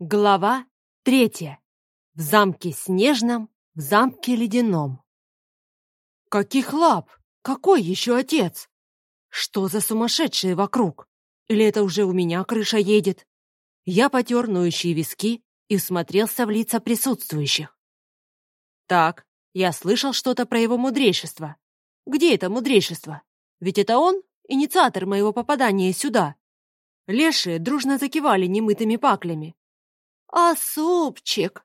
Глава третья. В замке снежном, в замке ледяном. Каких лап? Какой еще отец? Что за сумасшедшие вокруг? Или это уже у меня крыша едет? Я потер ноющие виски и всмотрелся в лица присутствующих. Так, я слышал что-то про его мудрейшество. Где это мудрейшество? Ведь это он, инициатор моего попадания сюда. Лешие дружно закивали немытыми паклями, «А супчик?»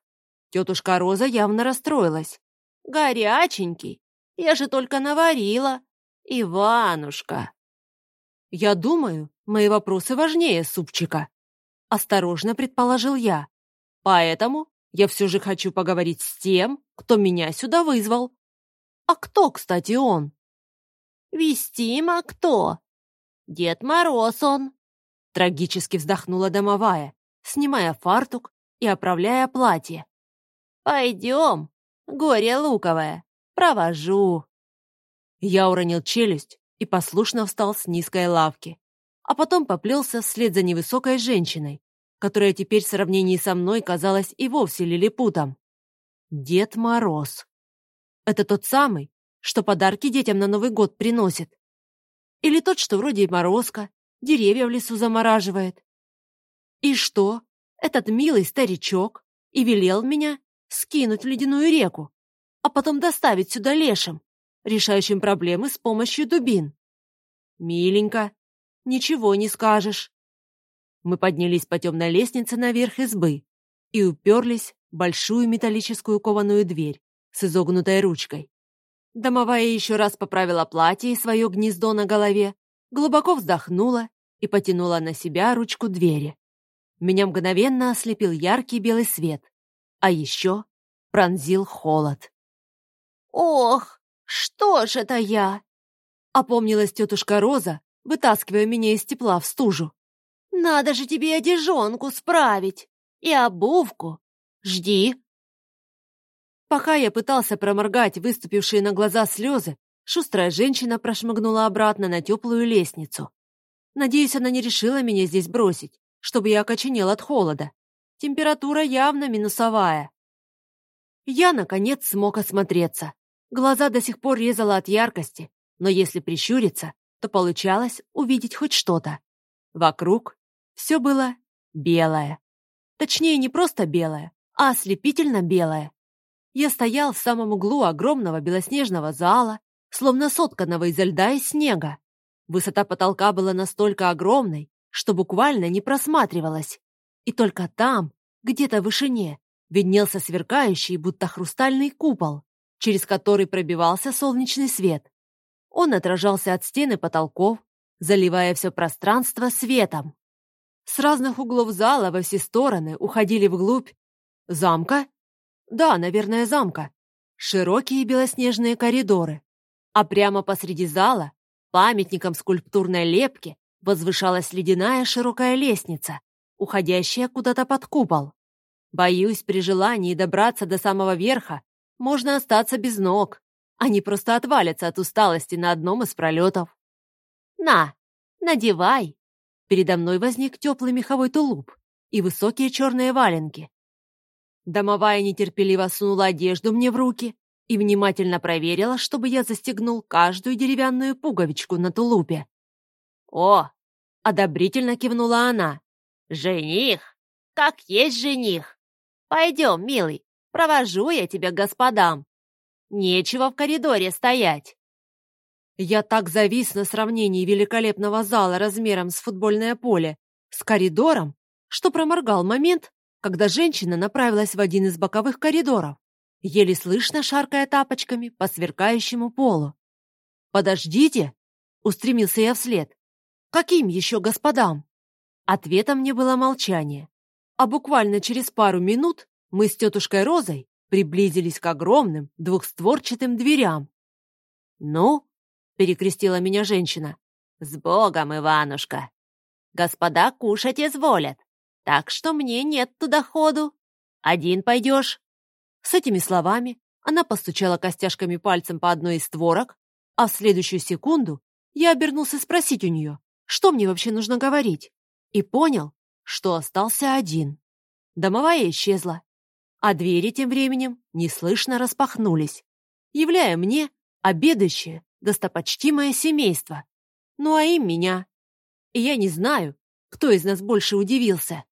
Тетушка Роза явно расстроилась. «Горяченький. Я же только наварила. Иванушка!» «Я думаю, мои вопросы важнее супчика», — осторожно предположил я. «Поэтому я все же хочу поговорить с тем, кто меня сюда вызвал». «А кто, кстати, он?» «Вестима кто?» «Дед Мороз он», — трагически вздохнула домовая, снимая фартук и оправляя платье. «Пойдем, горе луковое, провожу». Я уронил челюсть и послушно встал с низкой лавки, а потом поплелся вслед за невысокой женщиной, которая теперь в сравнении со мной казалась и вовсе лилипутом. Дед Мороз. Это тот самый, что подарки детям на Новый год приносит. Или тот, что вроде Морозка, деревья в лесу замораживает. И что? Этот милый старичок и велел меня скинуть в ледяную реку, а потом доставить сюда лешим, решающим проблемы с помощью дубин. Миленько, ничего не скажешь. Мы поднялись по темной лестнице наверх избы и уперлись в большую металлическую кованую дверь с изогнутой ручкой. Домовая еще раз поправила платье и свое гнездо на голове, глубоко вздохнула и потянула на себя ручку двери. Меня мгновенно ослепил яркий белый свет, а еще пронзил холод. «Ох, что ж это я?» — опомнилась тетушка Роза, вытаскивая меня из тепла в стужу. «Надо же тебе одежонку справить и обувку. Жди». Пока я пытался проморгать выступившие на глаза слезы, шустрая женщина прошмыгнула обратно на теплую лестницу. Надеюсь, она не решила меня здесь бросить чтобы я окоченел от холода. Температура явно минусовая. Я, наконец, смог осмотреться. Глаза до сих пор резало от яркости, но если прищуриться, то получалось увидеть хоть что-то. Вокруг все было белое. Точнее, не просто белое, а ослепительно белое. Я стоял в самом углу огромного белоснежного зала, словно сотканного изо льда и снега. Высота потолка была настолько огромной, что буквально не просматривалось. И только там, где-то в вышине, виднелся сверкающий, будто хрустальный купол, через который пробивался солнечный свет. Он отражался от стены потолков, заливая все пространство светом. С разных углов зала во все стороны уходили вглубь замка? Да, наверное, замка. Широкие белоснежные коридоры. А прямо посреди зала, памятником скульптурной лепки, возвышалась ледяная широкая лестница, уходящая куда-то под купол. Боюсь, при желании добраться до самого верха можно остаться без ног. Они просто отвалятся от усталости на одном из пролетов. «На, надевай!» Передо мной возник теплый меховой тулуп и высокие черные валенки. Домовая нетерпеливо сунула одежду мне в руки и внимательно проверила, чтобы я застегнул каждую деревянную пуговичку на тулупе. «О!» — одобрительно кивнула она. «Жених! Как есть жених! Пойдем, милый, провожу я тебя господам. Нечего в коридоре стоять!» Я так завис на сравнении великолепного зала размером с футбольное поле с коридором, что проморгал момент, когда женщина направилась в один из боковых коридоров, еле слышно шаркая тапочками по сверкающему полу. «Подождите!» — устремился я вслед. Каким еще господам? Ответом мне было молчание. А буквально через пару минут мы с тетушкой Розой приблизились к огромным двухстворчатым дверям. «Ну?» — перекрестила меня женщина. «С Богом, Иванушка! Господа кушать изволят, так что мне нет туда ходу. Один пойдешь?» С этими словами она постучала костяшками пальцем по одной из створок, а в следующую секунду я обернулся спросить у нее, что мне вообще нужно говорить? И понял, что остался один. Домовая исчезла, а двери тем временем неслышно распахнулись, являя мне обедающее, достопочтимое семейство. Ну а им меня. И я не знаю, кто из нас больше удивился.